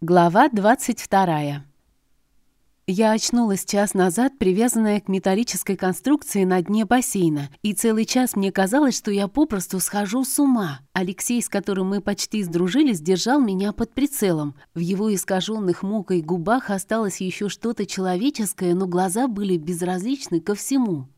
Глава 22. Я очнулась час назад, привязанная к металлической конструкции на дне бассейна, и целый час мне казалось, что я попросту схожу с ума. Алексей, с которым мы почти сдружились, держал меня под прицелом. В его искаженных мукой губах осталось еще что-то человеческое, но глаза были безразличны ко всему.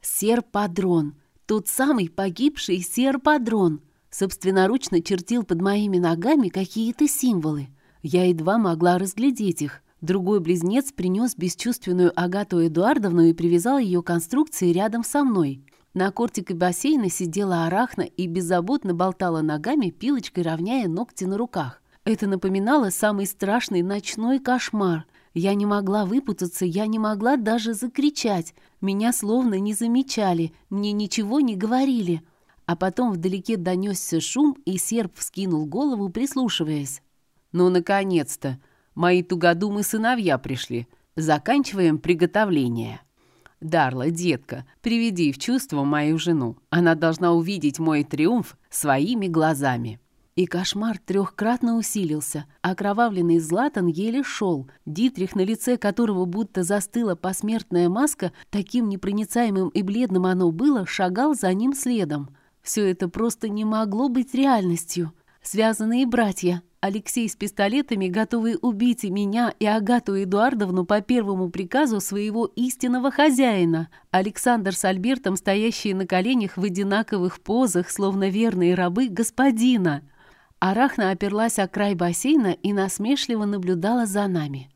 Серпадрон. Тот самый погибший серпадрон. Собственноручно чертил под моими ногами какие-то символы. Я едва могла разглядеть их. Другой близнец принес бесчувственную Агату Эдуардовну и привязал ее конструкции рядом со мной. На кортике бассейна сидела арахна и беззаботно болтала ногами, пилочкой равняя ногти на руках. Это напоминало самый страшный ночной кошмар. Я не могла выпутаться, я не могла даже закричать. Меня словно не замечали, мне ничего не говорили. А потом вдалеке донесся шум, и серп вскинул голову, прислушиваясь. «Ну, наконец-то! Мои тугодумы сыновья пришли. Заканчиваем приготовление». «Дарла, детка, приведи в чувство мою жену. Она должна увидеть мой триумф своими глазами». И кошмар трехкратно усилился. Окровавленный Златан еле шел. Дитрих, на лице которого будто застыла посмертная маска, таким непроницаемым и бледным оно было, шагал за ним следом. Все это просто не могло быть реальностью. Связанные братья, Алексей с пистолетами, готовый убить и меня, и Агату Эдуардовну по первому приказу своего истинного хозяина. Александр с Альбертом, стоящие на коленях в одинаковых позах, словно верные рабы господина. Арахна оперлась о край бассейна и насмешливо наблюдала за нами.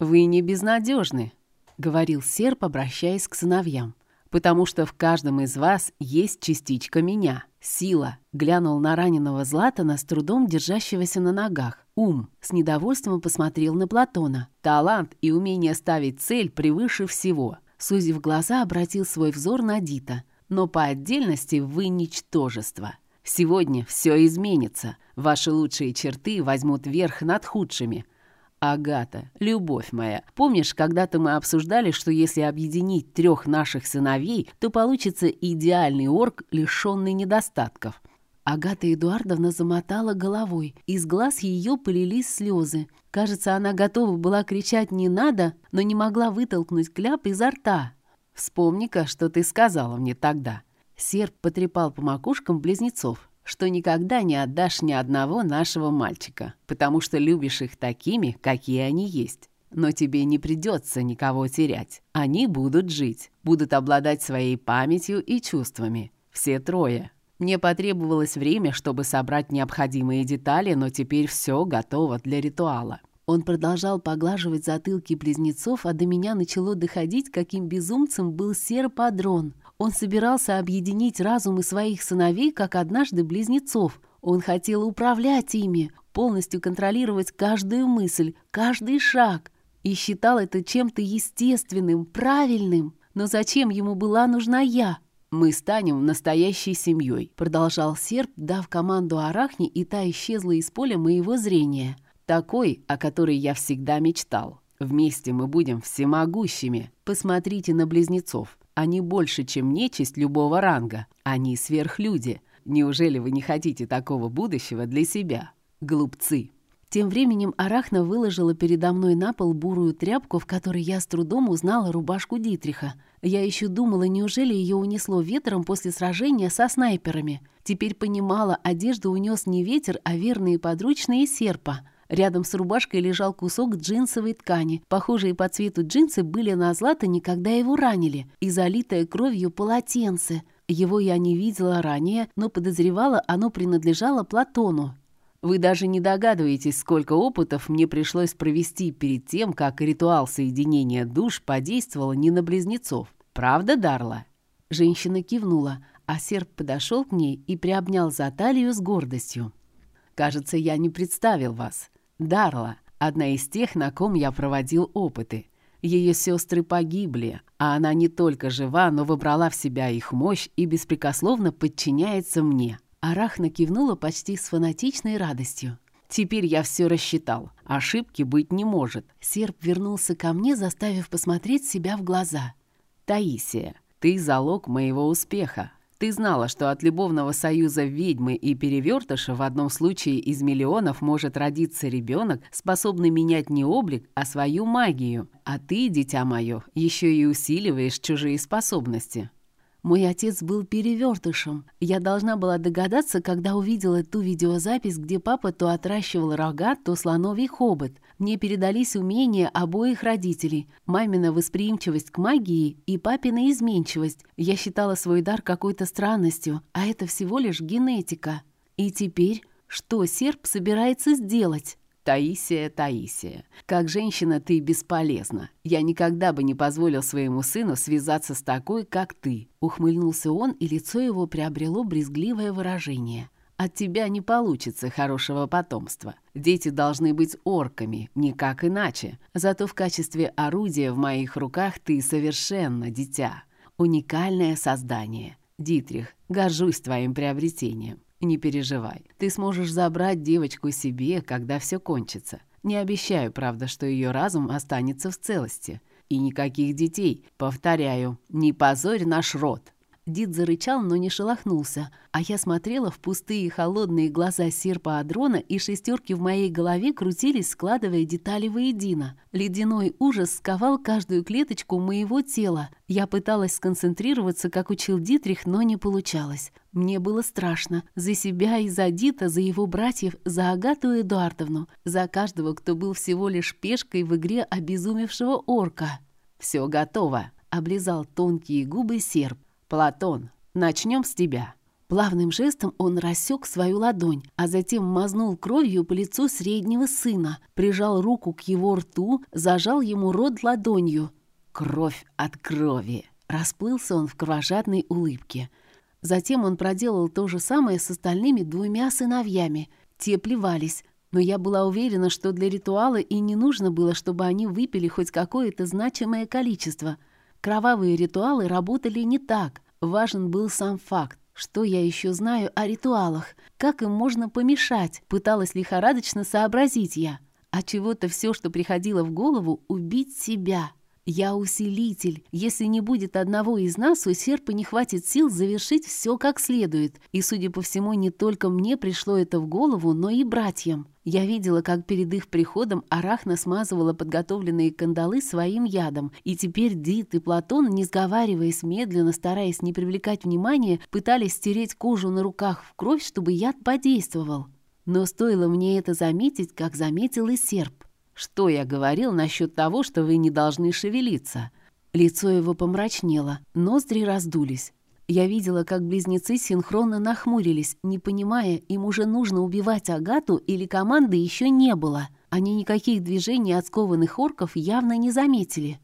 «Вы не безнадежны», — говорил серп, обращаясь к сыновьям потому что в каждом из вас есть частичка меня. Сила. Глянул на раненого Златана, с трудом держащегося на ногах. Ум. С недовольством посмотрел на Платона. Талант и умение ставить цель превыше всего. Сузив глаза, обратил свой взор на Дита. Но по отдельности вы ничтожество. Сегодня все изменится. Ваши лучшие черты возьмут верх над худшими. Агата, любовь моя, помнишь, когда-то мы обсуждали, что если объединить трех наших сыновей, то получится идеальный орк, лишенный недостатков? Агата Эдуардовна замотала головой. Из глаз ее полились слезы. Кажется, она готова была кричать «не надо», но не могла вытолкнуть кляп изо рта. «Вспомни-ка, что ты сказала мне тогда». Серп потрепал по макушкам близнецов что никогда не отдашь ни одного нашего мальчика, потому что любишь их такими, какие они есть. Но тебе не придется никого терять. Они будут жить, будут обладать своей памятью и чувствами. Все трое. Мне потребовалось время, чтобы собрать необходимые детали, но теперь все готово для ритуала. Он продолжал поглаживать затылки близнецов, а до меня начало доходить, каким безумцем был серпадрон. Он собирался объединить разумы своих сыновей, как однажды близнецов. Он хотел управлять ими, полностью контролировать каждую мысль, каждый шаг. И считал это чем-то естественным, правильным. Но зачем ему была нужна я? «Мы станем настоящей семьей», — продолжал серп, дав команду Арахне, и та исчезла из поля моего зрения. «Такой, о которой я всегда мечтал. Вместе мы будем всемогущими. Посмотрите на близнецов. Они больше, чем нечисть любого ранга. Они сверхлюди. Неужели вы не хотите такого будущего для себя? Глупцы. Тем временем Арахна выложила передо мной на пол бурую тряпку, в которой я с трудом узнала рубашку Дитриха. Я еще думала, неужели ее унесло ветром после сражения со снайперами. Теперь понимала, одежду унес не ветер, а верные подручные серпа. Рядом с рубашкой лежал кусок джинсовой ткани. Похожие по цвету джинсы были на Златане, когда его ранили, и залитое кровью полотенце. Его я не видела ранее, но подозревала, оно принадлежало Платону. Вы даже не догадываетесь, сколько опытов мне пришлось провести перед тем, как ритуал соединения душ подействовал не на близнецов. Правда, Дарла?» Женщина кивнула, а серп подошел к ней и приобнял за талию с гордостью. «Кажется, я не представил вас. Дарла, одна из тех, на ком я проводил опыты. Ее сестры погибли, а она не только жива, но выбрала в себя их мощь и беспрекословно подчиняется мне. Арахна кивнула почти с фанатичной радостью. «Теперь я все рассчитал. Ошибки быть не может». Серп вернулся ко мне, заставив посмотреть себя в глаза. «Таисия, ты залог моего успеха. Ты знала, что от любовного союза ведьмы и перевертыша в одном случае из миллионов может родиться ребенок, способный менять не облик, а свою магию. А ты, дитя мое, еще и усиливаешь чужие способности. Мой отец был перевертышем. Я должна была догадаться, когда увидела ту видеозапись, где папа то отращивал рога, то слоновий хобот. Мне передались умения обоих родителей. Мамина восприимчивость к магии и папина изменчивость. Я считала свой дар какой-то странностью, а это всего лишь генетика. И теперь что серп собирается сделать? «Таисия, Таисия, как женщина ты бесполезна. Я никогда бы не позволил своему сыну связаться с такой, как ты», — ухмыльнулся он, и лицо его приобрело брезгливое выражение. «От тебя не получится хорошего потомства. Дети должны быть орками, никак иначе. Зато в качестве орудия в моих руках ты совершенно дитя. Уникальное создание. Дитрих, горжусь твоим приобретением. Не переживай, ты сможешь забрать девочку себе, когда все кончится. Не обещаю, правда, что ее разум останется в целости. И никаких детей. Повторяю, не позорь наш род. Дид зарычал, но не шелохнулся, а я смотрела в пустые холодные глаза серпа Адрона, и шестерки в моей голове крутились, складывая детали воедино. Ледяной ужас сковал каждую клеточку моего тела. Я пыталась сконцентрироваться, как учил Дитрих, но не получалось. Мне было страшно. За себя и за Дита, за его братьев, за Агату Эдуардовну, за каждого, кто был всего лишь пешкой в игре обезумевшего орка. «Все готово», — облизал тонкие губы серп. «Платон, начнем с тебя». Плавным жестом он рассек свою ладонь, а затем мазнул кровью по лицу среднего сына, прижал руку к его рту, зажал ему рот ладонью. Кровь от крови. Расплылся он в кровожадной улыбке. Затем он проделал то же самое с остальными двумя сыновьями. Те плевались, но я была уверена, что для ритуала и не нужно было, чтобы они выпили хоть какое-то значимое количество – Кровавые ритуалы работали не так. Важен был сам факт. Что я еще знаю о ритуалах? Как им можно помешать? Пыталась лихорадочно сообразить я. А чего-то все, что приходило в голову, убить себя. Я усилитель. Если не будет одного из нас, у серпа не хватит сил завершить все как следует. И, судя по всему, не только мне пришло это в голову, но и братьям. Я видела, как перед их приходом Арахна смазывала подготовленные кандалы своим ядом, и теперь Дит и Платон, не сговариваясь, медленно, стараясь не привлекать внимания, пытались стереть кожу на руках в кровь, чтобы яд подействовал. Но стоило мне это заметить, как заметил и серп. Что я говорил насчет того, что вы не должны шевелиться?» Лицо его помрачнело, ноздри раздулись. Я видела, как близнецы синхронно нахмурились, не понимая, им уже нужно убивать Агату или команды еще не было. Они никаких движений от скованных орков явно не заметили.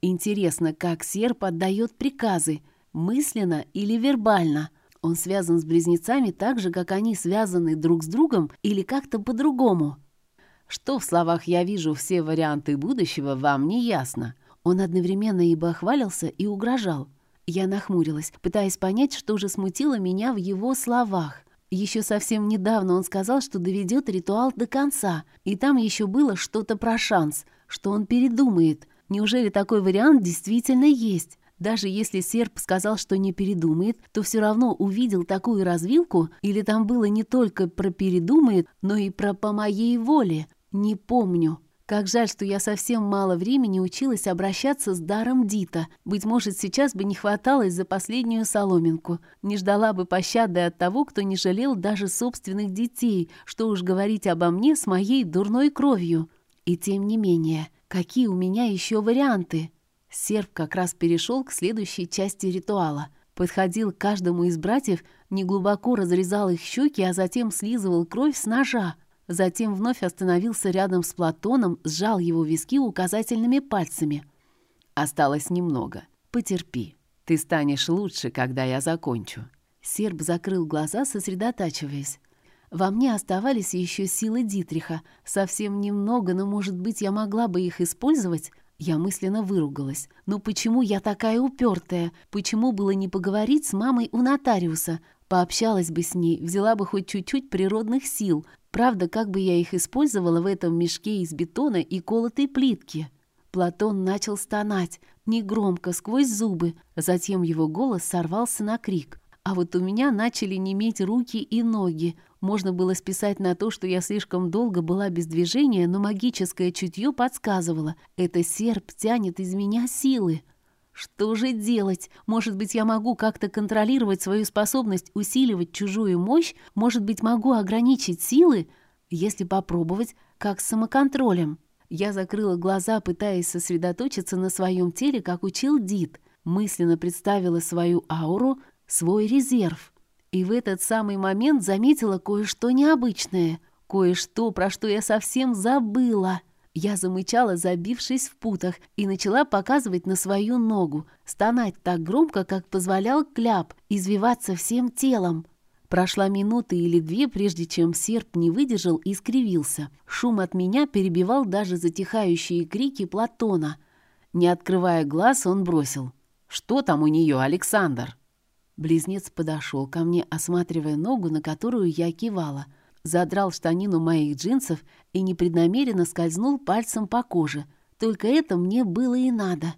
Интересно, как серп отдает приказы, мысленно или вербально. Он связан с близнецами так же, как они связаны друг с другом или как-то по-другому. Что в словах «я вижу все варианты будущего» вам не ясно. Он одновременно и бахвалился, и угрожал. Я нахмурилась, пытаясь понять, что же смутило меня в его словах. Еще совсем недавно он сказал, что доведет ритуал до конца, и там еще было что-то про шанс, что он передумает. Неужели такой вариант действительно есть? Даже если серп сказал, что не передумает, то все равно увидел такую развилку, или там было не только про передумает, но и про по моей воле. Не помню. Как жаль, что я совсем мало времени училась обращаться с даром Дита. Быть может, сейчас бы не хваталось за последнюю соломинку. Не ждала бы пощады от того, кто не жалел даже собственных детей, что уж говорить обо мне с моей дурной кровью. И тем не менее, какие у меня еще варианты? Серп как раз перешел к следующей части ритуала. Подходил к каждому из братьев, неглубоко разрезал их щеки, а затем слизывал кровь с ножа. Затем вновь остановился рядом с Платоном, сжал его виски указательными пальцами. «Осталось немного. Потерпи. Ты станешь лучше, когда я закончу». Серб закрыл глаза, сосредотачиваясь. Во мне оставались еще силы Дитриха. Совсем немного, но, может быть, я могла бы их использовать? Я мысленно выругалась. «Ну почему я такая упертая? Почему было не поговорить с мамой у нотариуса? Пообщалась бы с ней, взяла бы хоть чуть-чуть природных сил. Правда, как бы я их использовала в этом мешке из бетона и колотой плитки? Платон начал стонать, негромко, сквозь зубы. Затем его голос сорвался на крик. А вот у меня начали неметь руки и ноги. Можно было списать на то, что я слишком долго была без движения, но магическое чутье подсказывало. Это серп тянет из меня силы. Что же делать? Может быть, я могу как-то контролировать свою способность усиливать чужую мощь? Может быть, могу ограничить силы? Если попробовать, как с самоконтролем. Я закрыла глаза, пытаясь сосредоточиться на своем теле, как учил Дид. Мысленно представила свою ауру, свой резерв. И в этот самый момент заметила кое-что необычное, кое-что, про что я совсем забыла. Я замычала, забившись в путах, и начала показывать на свою ногу, стонать так громко, как позволял кляп, извиваться всем телом. Прошла минута или две, прежде чем серп не выдержал и скривился. Шум от меня перебивал даже затихающие крики Платона. Не открывая глаз, он бросил. «Что там у нее, Александр?» Близнец подошел ко мне, осматривая ногу, на которую я кивала. Задрал штанину моих джинсов и непреднамеренно скользнул пальцем по коже. Только это мне было и надо.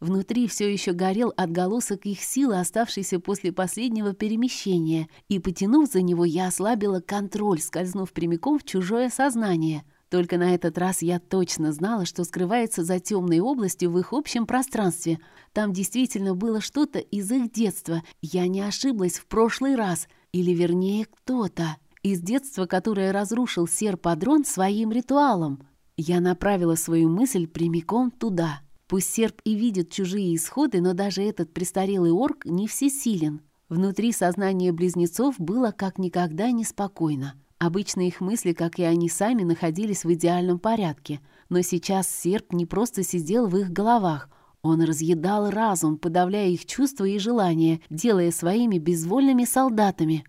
Внутри все еще горел отголосок их силы, оставшейся после последнего перемещения, и, потянув за него, я ослабила контроль, скользнув прямиком в чужое сознание — только на этот раз я точно знала, что скрывается за темной областью в их общем пространстве. Там действительно было что-то из их детства. Я не ошиблась в прошлый раз. Или, вернее, кто-то. Из детства, которое разрушил серп-адрон своим ритуалом. Я направила свою мысль прямиком туда. Пусть серп и видит чужие исходы, но даже этот престарелый орк не всесилен. Внутри сознания близнецов было как никогда неспокойно. Обычно их мысли, как и они сами, находились в идеальном порядке, но сейчас серп не просто сидел в их головах, он разъедал разум, подавляя их чувства и желания, делая своими безвольными солдатами.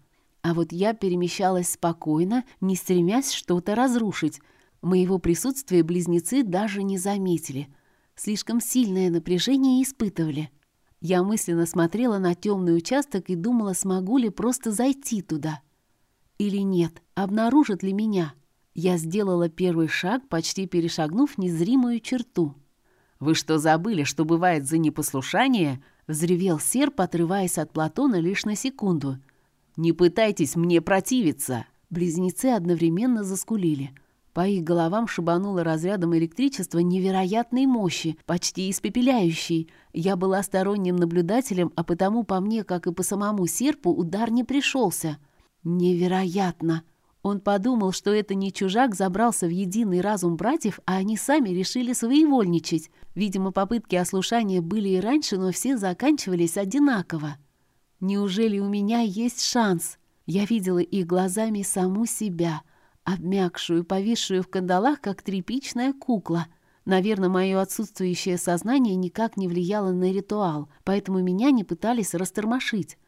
А вот я перемещалась спокойно, не стремясь что-то разрушить. Моего присутствия близнецы даже не заметили. Слишком сильное напряжение испытывали. Я мысленно смотрела на темный участок и думала, смогу ли просто зайти туда или нет, обнаружит ли меня. Я сделала первый шаг, почти перешагнув незримую черту. «Вы что, забыли, что бывает за непослушание?» — взревел серп, отрываясь от Платона лишь на секунду. «Не пытайтесь мне противиться!» Близнецы одновременно заскулили. По их головам шибануло разрядом электричества невероятной мощи, почти испепеляющей. Я была сторонним наблюдателем, а потому по мне, как и по самому серпу, удар не пришелся. Невероятно! Он подумал, что это не чужак забрался в единый разум братьев, а они сами решили своевольничать. Видимо, попытки ослушания были и раньше, но все заканчивались одинаково. Неужели у меня есть шанс? Я видела их глазами саму себя, обмякшую, повисшую в кандалах, как тряпичная кукла. Наверное, мое отсутствующее сознание никак не влияло на ритуал, поэтому меня не пытались растормошить.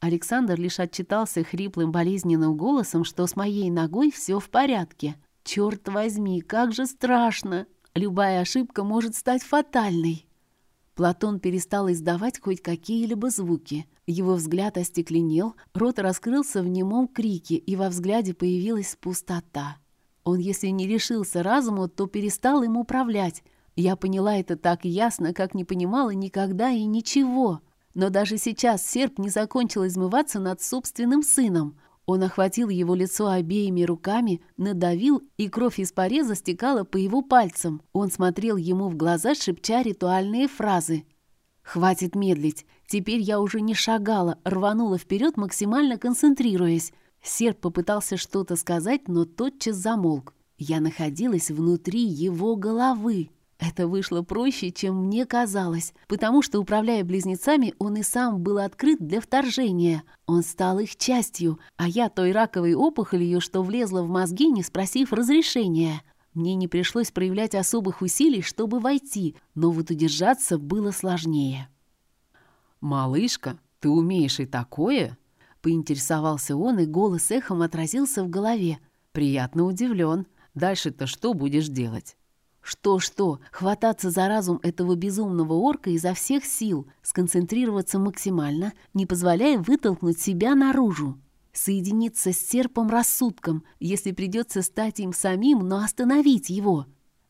Александр лишь отчитался хриплым болезненным голосом, что с моей ногой все в порядке. «Черт возьми, как же страшно! Любая ошибка может стать фатальной!» Платон перестал издавать хоть какие-либо звуки. Его взгляд остекленел, рот раскрылся в немом крике, и во взгляде появилась пустота. Он, если не решился разуму, то перестал им управлять. Я поняла это так ясно, как не понимала никогда и ничего. Но даже сейчас серп не закончил измываться над собственным сыном. Он охватил его лицо обеими руками, надавил, и кровь из пореза стекала по его пальцам. Он смотрел ему в глаза, шепча ритуальные фразы. «Хватит медлить. Теперь я уже не шагала, рванула вперед, максимально концентрируясь. Серп попытался что-то сказать, но тотчас замолк. Я находилась внутри его головы. Это вышло проще, чем мне казалось, потому что, управляя близнецами, он и сам был открыт для вторжения. Он стал их частью, а я той раковой опухолью, что влезла в мозги, не спросив разрешения. Мне не пришлось проявлять особых усилий, чтобы войти, но вот удержаться было сложнее. «Малышка, ты умеешь и такое?» Поинтересовался он, и голос эхом отразился в голове. «Приятно удивлен. Дальше-то что будешь делать?» Что-что, хвататься за разум этого безумного орка изо всех сил, сконцентрироваться максимально, не позволяя вытолкнуть себя наружу. Соединиться с серпом рассудком, если придется стать им самим, но остановить его.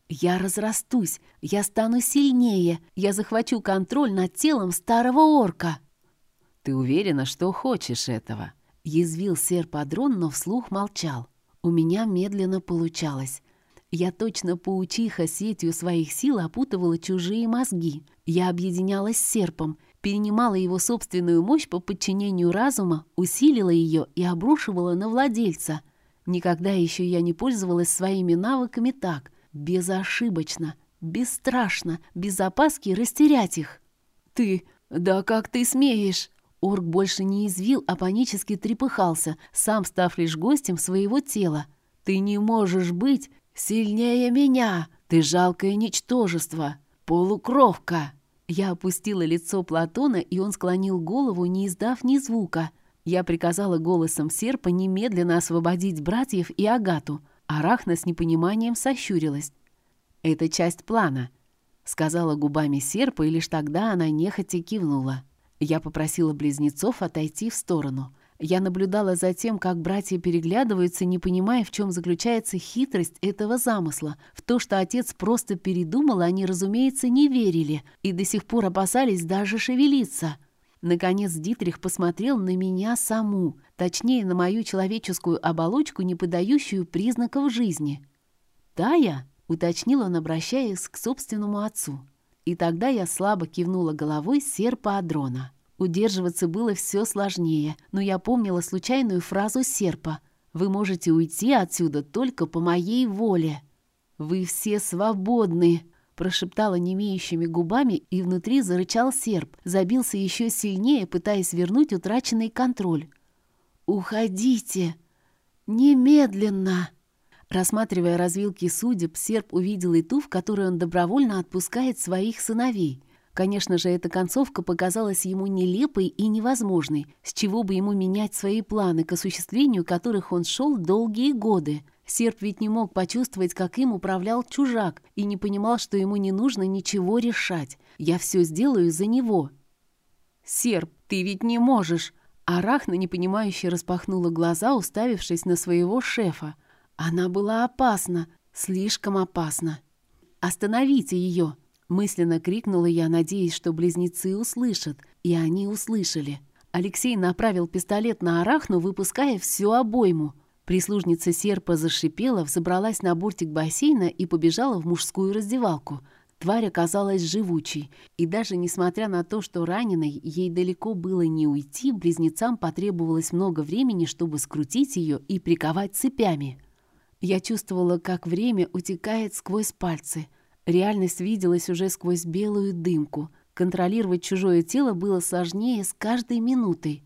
Я разрастусь, я стану сильнее, я захвачу контроль над телом старого орка. «Ты уверена, что хочешь этого?» Язвил сэр-падрон, но вслух молчал. У меня медленно получалось. Я точно паучиха сетью своих сил опутывала чужие мозги. Я объединялась с серпом, перенимала его собственную мощь по подчинению разума, усилила ее и обрушивала на владельца. Никогда еще я не пользовалась своими навыками так, безошибочно, бесстрашно, без опаски растерять их. «Ты... Да как ты смеешь?» Орк больше не извил, а панически трепыхался, сам став лишь гостем своего тела. «Ты не можешь быть сильнее меня! Ты жалкое ничтожество! Полукровка!» Я опустила лицо Платона, и он склонил голову, не издав ни звука. Я приказала голосом серпа немедленно освободить братьев и Агату. Арахна с непониманием сощурилась. «Это часть плана», — сказала губами серпа, и лишь тогда она нехотя кивнула. Я попросила близнецов отойти в сторону. Я наблюдала за тем, как братья переглядываются, не понимая, в чем заключается хитрость этого замысла. В то, что отец просто передумал, они, разумеется, не верили и до сих пор опасались даже шевелиться. Наконец Дитрих посмотрел на меня саму, точнее, на мою человеческую оболочку, не подающую признаков жизни. «Тая?» — уточнил он, обращаясь к собственному отцу. И тогда я слабо кивнула головой серпа Адрона. Удерживаться было все сложнее, но я помнила случайную фразу серпа. «Вы можете уйти отсюда только по моей воле». «Вы все свободны», — прошептала немеющими губами, и внутри зарычал серп, забился еще сильнее, пытаясь вернуть утраченный контроль. «Уходите! Немедленно!» Рассматривая развилки судеб, серп увидел и ту, в которой он добровольно отпускает своих сыновей. Конечно же, эта концовка показалась ему нелепой и невозможной, с чего бы ему менять свои планы, к осуществлению которых он шел долгие годы. Серп ведь не мог почувствовать, как им управлял чужак, и не понимал, что ему не нужно ничего решать. «Я все сделаю за него». «Серп, ты ведь не можешь!» Арахна, непонимающе распахнула глаза, уставившись на своего шефа. Она была опасна, слишком опасна. «Остановите ее!» — мысленно крикнула я, надеясь, что близнецы услышат. И они услышали. Алексей направил пистолет на Арахну, выпуская всю обойму. Прислужница серпа зашипела, взобралась на бортик бассейна и побежала в мужскую раздевалку. Тварь оказалась живучей, и даже несмотря на то, что раненой, ей далеко было не уйти, близнецам потребовалось много времени, чтобы скрутить ее и приковать цепями. Я чувствовала, как время утекает сквозь пальцы. Реальность виделась уже сквозь белую дымку. Контролировать чужое тело было сложнее с каждой минутой.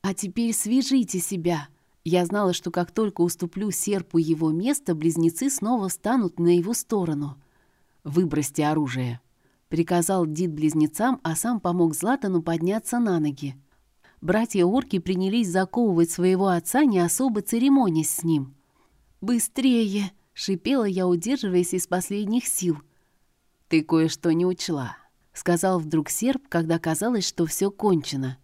А теперь свяжите себя. Я знала, что как только уступлю серпу его место, близнецы снова встанут на его сторону. «Выбросьте оружие», — приказал Дид близнецам, а сам помог Златану подняться на ноги. Братья-орки принялись заковывать своего отца, не особо церемонясь с ним. «Быстрее!» — шипела я, удерживаясь из последних сил. «Ты кое-что не учла», — сказал вдруг серп, когда казалось, что все кончено.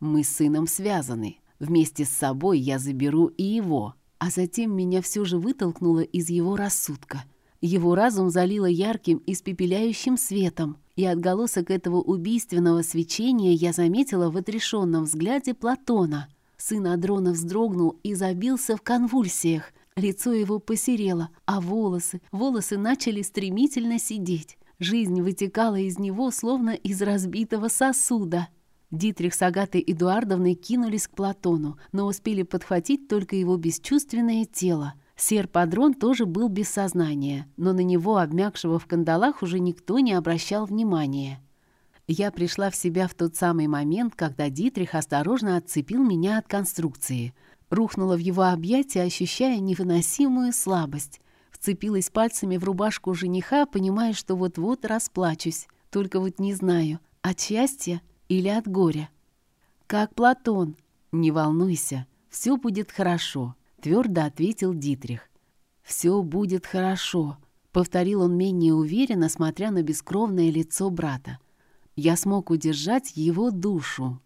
«Мы с сыном связаны. Вместе с собой я заберу и его». А затем меня все же вытолкнуло из его рассудка. Его разум залило ярким, испепеляющим светом, и отголосок этого убийственного свечения я заметила в отрешенном взгляде Платона. Сын Адрона вздрогнул и забился в конвульсиях — Лицо его посерело, а волосы, волосы начали стремительно сидеть. Жизнь вытекала из него, словно из разбитого сосуда. Дитрих с Агатой Эдуардовной кинулись к Платону, но успели подхватить только его бесчувственное тело. Сер-падрон тоже был без сознания, но на него, обмякшего в кандалах, уже никто не обращал внимания. Я пришла в себя в тот самый момент, когда Дитрих осторожно отцепил меня от конструкции — Рухнула в его объятия, ощущая невыносимую слабость. Вцепилась пальцами в рубашку жениха, понимая, что вот-вот расплачусь. Только вот не знаю, от счастья или от горя. «Как Платон!» «Не волнуйся, все будет хорошо», — твердо ответил Дитрих. «Все будет хорошо», — повторил он менее уверенно, смотря на бескровное лицо брата. «Я смог удержать его душу».